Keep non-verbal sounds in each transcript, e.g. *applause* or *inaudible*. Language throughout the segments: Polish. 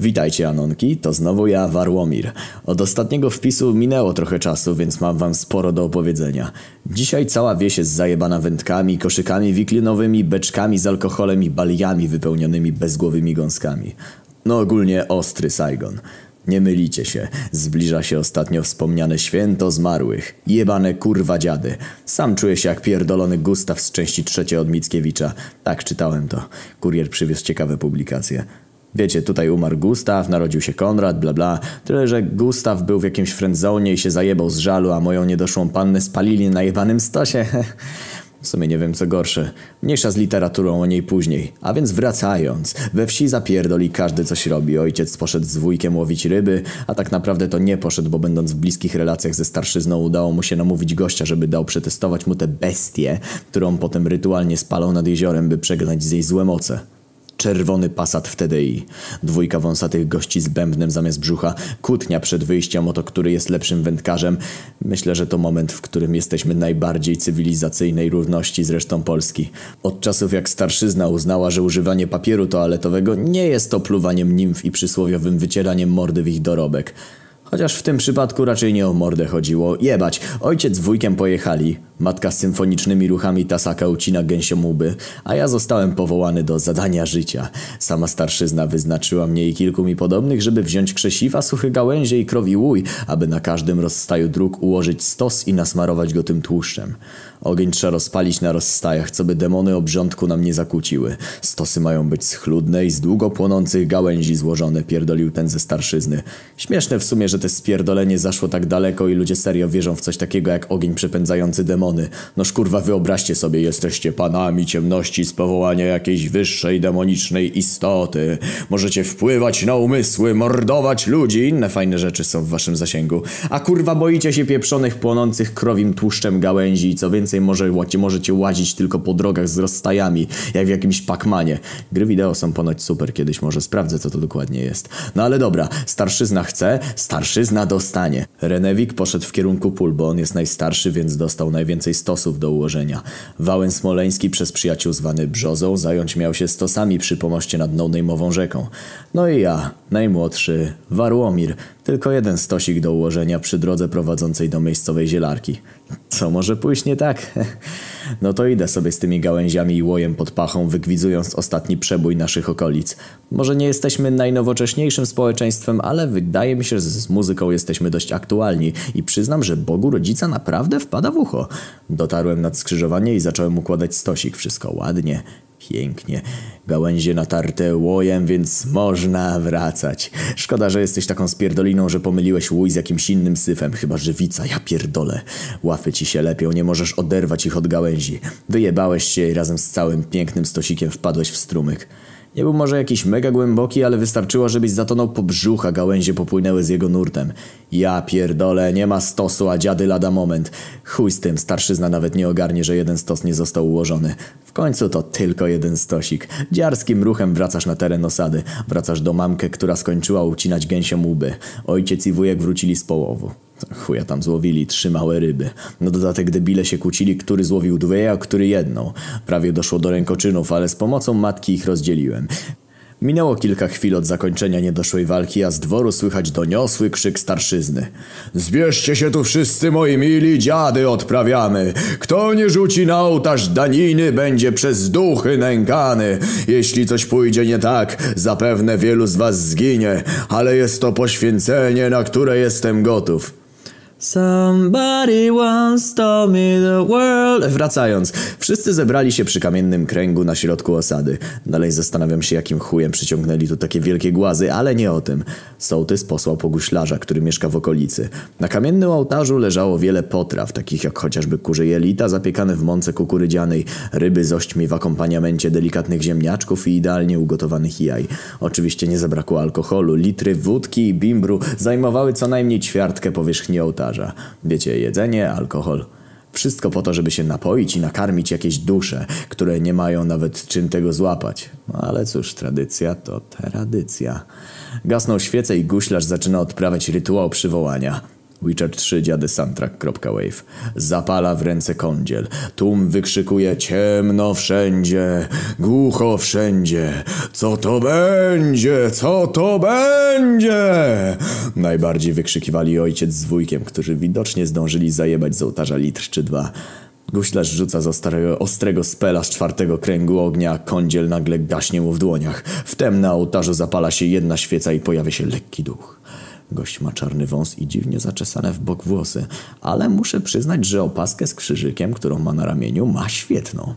Witajcie Anonki, to znowu ja, Warłomir. Od ostatniego wpisu minęło trochę czasu, więc mam wam sporo do opowiedzenia. Dzisiaj cała wieś jest zajebana wędkami, koszykami wiklinowymi, beczkami z alkoholem i baliami wypełnionymi bezgłowymi gąskami. No ogólnie ostry Saigon. Nie mylicie się, zbliża się ostatnio wspomniane święto zmarłych. Jebane kurwa dziady. Sam czuję się jak pierdolony Gustaw z części trzeciej od Mickiewicza. Tak czytałem to. Kurier przywiózł ciekawe publikacje. Wiecie, tutaj umarł Gustaw, narodził się Konrad, bla bla. Tyle, że Gustaw był w jakimś friendzone i się zajebał z żalu, a moją niedoszłą pannę spalili na jebanym stosie. *laughs* W sumie nie wiem co gorsze. Mniejsza z literaturą o niej później. A więc wracając. We wsi zapierdoli każdy coś robi. Ojciec poszedł z wujkiem łowić ryby, a tak naprawdę to nie poszedł, bo będąc w bliskich relacjach ze starszyzną udało mu się namówić gościa, żeby dał przetestować mu tę bestię, którą potem rytualnie spalał nad jeziorem, by przegnać z jej złe moce. Czerwony pasat w TDI. Dwójka wąsatych gości z bębnem zamiast brzucha. Kłótnia przed wyjściem o to, który jest lepszym wędkarzem. Myślę, że to moment, w którym jesteśmy najbardziej cywilizacyjnej równości z resztą Polski. Od czasów jak starszyzna uznała, że używanie papieru toaletowego nie jest to pluwaniem nimf i przysłowiowym wycieraniem mordy w ich dorobek. Chociaż w tym przypadku raczej nie o mordę chodziło. Jebać, ojciec z wujkiem pojechali. Matka z symfonicznymi ruchami tasaka ucina gęsiomuby, a ja zostałem powołany do zadania życia. Sama starszyzna wyznaczyła mnie i kilku mi podobnych, żeby wziąć krzesiwa, suche gałęzie i krowi łój, aby na każdym rozstaju dróg ułożyć stos i nasmarować go tym tłuszczem. Ogień trzeba rozpalić na rozstajach, co by demony obrządku nam nie zakłóciły. Stosy mają być schludne i z długo płonących gałęzi złożone, pierdolił ten ze starszyzny. Śmieszne w sumie, że to spierdolenie zaszło tak daleko i ludzie serio wierzą w coś takiego jak ogień przepędzający demony. Noż kurwa wyobraźcie sobie, jesteście panami ciemności z powołania jakiejś wyższej demonicznej istoty. Możecie wpływać na umysły, mordować ludzi, inne fajne rzeczy są w waszym zasięgu. A kurwa boicie się pieprzonych płonących krowim tłuszczem gałęzi i co więcej więcej może, możecie łazić tylko po drogach z rozstajami, jak w jakimś Pacmanie. Gry wideo są ponoć super, kiedyś może sprawdzę co to dokładnie jest. No ale dobra, starszyzna chce, starszyzna dostanie. Renewik poszedł w kierunku pól, bo on jest najstarszy, więc dostał najwięcej stosów do ułożenia. Wałęs Smoleński przez przyjaciół zwany Brzozą zająć miał się stosami przy pomoście nad no rzeką. No i ja, najmłodszy, Warłomir, tylko jeden stosik do ułożenia przy drodze prowadzącej do miejscowej zielarki. Co może pójść nie tak? *laughs* No to idę sobie z tymi gałęziami i łojem pod pachą, wygwidzując ostatni przebój naszych okolic. Może nie jesteśmy najnowocześniejszym społeczeństwem, ale wydaje mi się, że z muzyką jesteśmy dość aktualni i przyznam, że Bogu rodzica naprawdę wpada w ucho. Dotarłem nad skrzyżowanie i zacząłem układać stosik. Wszystko ładnie, Pięknie. Gałęzie natarte łojem, więc można wracać. Szkoda, że jesteś taką spierdoliną, że pomyliłeś łój z jakimś innym syfem. Chyba żywica, ja pierdolę. Łapy ci się lepią, nie możesz oderwać ich od gałęzi. Wyjebałeś się i razem z całym pięknym stosikiem wpadłeś w strumyk. Nie był może jakiś mega głęboki, ale wystarczyło, żebyś zatonął po brzuch, a gałęzie popłynęły z jego nurtem. Ja pierdolę, nie ma stosu, a dziady lada moment. Chuj z tym, starszyzna nawet nie ogarnie, że jeden stos nie został ułożony. W końcu to tylko jeden stosik. Dziarskim ruchem wracasz na teren osady. Wracasz do mamkę, która skończyła ucinać gęsią łby. Ojciec i wujek wrócili z połowu. Chuja tam złowili trzy małe ryby. Na dodatek debile się kłócili, który złowił dwie, a który jedną. Prawie doszło do rękoczynów, ale z pomocą matki ich rozdzieliłem. Minęło kilka chwil od zakończenia niedoszłej walki, a z dworu słychać doniosły krzyk starszyzny. Zbierzcie się tu wszyscy moi mili, dziady odprawiamy. Kto nie rzuci na ołtarz daniny, będzie przez duchy nękany. Jeśli coś pójdzie nie tak, zapewne wielu z was zginie, ale jest to poświęcenie, na które jestem gotów. Somebody once told me the world. Wracając, wszyscy zebrali się przy kamiennym kręgu na środku osady. Dalej zastanawiam się, jakim chujem przyciągnęli tu takie wielkie głazy, ale nie o tym. Sołtys posłał poguślarza, który mieszka w okolicy. Na kamiennym ołtarzu leżało wiele potraw, takich jak chociażby kurze jelita zapiekane w mące kukurydzianej, ryby z ośćmi w akompaniamencie delikatnych ziemniaczków i idealnie ugotowanych jaj. Oczywiście nie zabrakło alkoholu, litry wódki i bimbru zajmowały co najmniej ćwiartkę powierzchni ołtarza. Wiecie, jedzenie, alkohol. Wszystko po to, żeby się napoić i nakarmić jakieś dusze, które nie mają nawet czym tego złapać. Ale cóż, tradycja to tradycja. Gasną świecę i guślarz zaczyna odprawiać rytuał przywołania. Witcher 3 dziady soundtrack.wave Zapala w ręce kądziel. Tłum wykrzykuje ciemno wszędzie, głucho wszędzie. Co to będzie? Co to będzie? Najbardziej wykrzykiwali ojciec z wujkiem, którzy widocznie zdążyli zajebać z ołtarza litr czy dwa. Guślarz rzuca z ostrego, ostrego spela z czwartego kręgu ognia, kądziel nagle gaśnie mu w dłoniach. Wtem na ołtarzu zapala się jedna świeca i pojawia się lekki duch. Gość ma czarny wąs i dziwnie zaczesane w bok włosy, ale muszę przyznać, że opaskę z krzyżykiem, którą ma na ramieniu, ma świetną.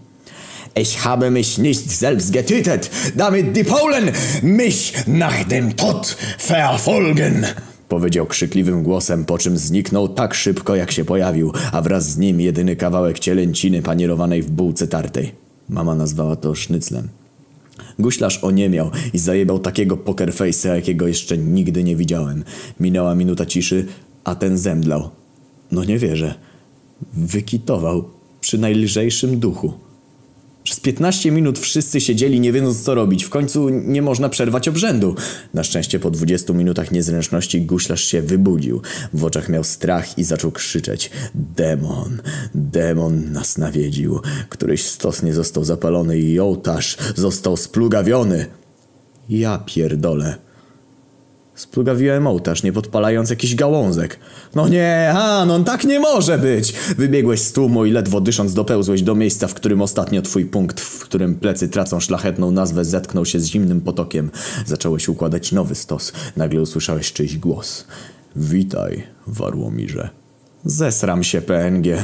Ich habe mich nicht selbst getötet, damit die Polen mich nach dem Tod verfolgen. Powiedział krzykliwym głosem, po czym zniknął tak szybko, jak się pojawił, a wraz z nim jedyny kawałek cielęciny panierowanej w bułce tartej. Mama nazwała to sznyclem. Guślarz oniemiał i zajebał takiego poker face'a, jakiego jeszcze nigdy nie widziałem. Minęła minuta ciszy, a ten zemdlał. No nie wierzę. Wykitował przy najlżejszym duchu. Przez 15 minut wszyscy siedzieli nie wiedząc co robić. W końcu nie można przerwać obrzędu. Na szczęście po 20 minutach niezręczności guślarz się wybudził. W oczach miał strach i zaczął krzyczeć. Demon, demon nas nawiedził. Któryś stos nie został zapalony i ołtarz został splugawiony. Ja pierdolę. Splugawiłem ołtarz, nie podpalając jakiś gałązek. No nie, Anon, tak nie może być! Wybiegłeś z tłumu i ledwo dysząc dopełzłeś do miejsca, w którym ostatnio twój punkt, w którym plecy tracą szlachetną nazwę, zetknął się z zimnym potokiem. Zacząłeś układać nowy stos. Nagle usłyszałeś czyjś głos. Witaj, Warłomirze. Zesram się, PNG.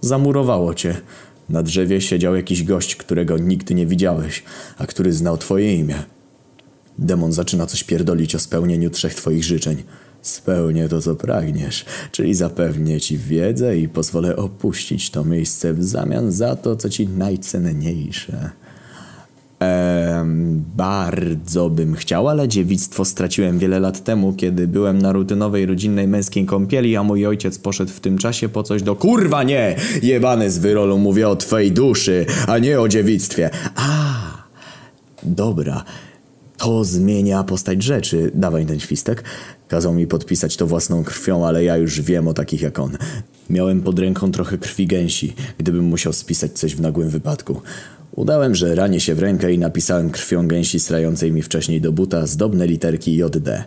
Zamurowało cię. Na drzewie siedział jakiś gość, którego nigdy nie widziałeś, a który znał twoje imię. Demon zaczyna coś pierdolić o spełnieniu trzech twoich życzeń. Spełnię to, co pragniesz, czyli zapewnię ci wiedzę i pozwolę opuścić to miejsce w zamian za to, co ci najcenniejsze. Ehm, bardzo bym chciał, ale dziewictwo straciłem wiele lat temu, kiedy byłem na rutynowej rodzinnej męskiej kąpieli, a mój ojciec poszedł w tym czasie po coś do kurwa nie! Jebany z wyrolu mówię o twej duszy, a nie o dziewictwie. A, dobra. To zmienia postać rzeczy. Dawaj ten świstek. Kazał mi podpisać to własną krwią, ale ja już wiem o takich jak on. Miałem pod ręką trochę krwi gęsi, gdybym musiał spisać coś w nagłym wypadku. Udałem, że ranię się w rękę i napisałem krwią gęsi strającej mi wcześniej do buta zdobne literki JD.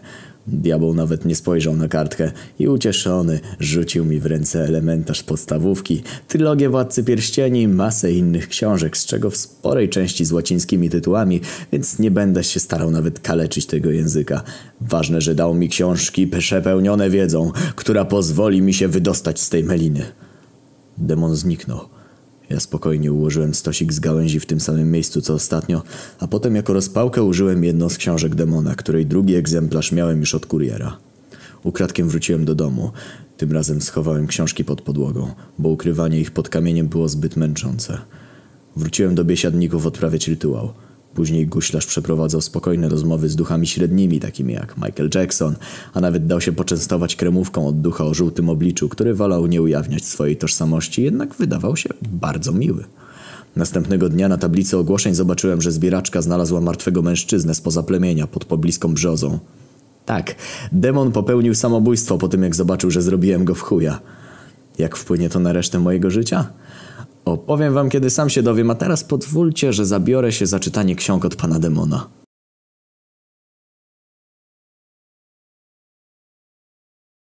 Diabeł nawet nie spojrzał na kartkę i ucieszony rzucił mi w ręce elementarz podstawówki, trylogię Władcy Pierścieni, masę innych książek, z czego w sporej części z łacińskimi tytułami, więc nie będę się starał nawet kaleczyć tego języka. Ważne, że dał mi książki przepełnione wiedzą, która pozwoli mi się wydostać z tej meliny. Demon zniknął. Ja spokojnie ułożyłem stosik z gałęzi w tym samym miejscu co ostatnio, a potem jako rozpałkę użyłem jedną z książek demona, której drugi egzemplarz miałem już od kuriera. Ukradkiem wróciłem do domu. Tym razem schowałem książki pod podłogą, bo ukrywanie ich pod kamieniem było zbyt męczące. Wróciłem do biesiadników odprawiać rytuał. Później guślarz przeprowadzał spokojne rozmowy z duchami średnimi, takimi jak Michael Jackson, a nawet dał się poczęstować kremówką od ducha o żółtym obliczu, który wolał nie ujawniać swojej tożsamości, jednak wydawał się bardzo miły. Następnego dnia na tablicy ogłoszeń zobaczyłem, że zbieraczka znalazła martwego mężczyznę spoza plemienia pod pobliską brzozą. Tak, demon popełnił samobójstwo po tym, jak zobaczył, że zrobiłem go w chuja. Jak wpłynie to na resztę mojego życia? Opowiem wam, kiedy sam się dowiem, a teraz pozwólcie, że zabiorę się za czytanie ksiąg od pana demona.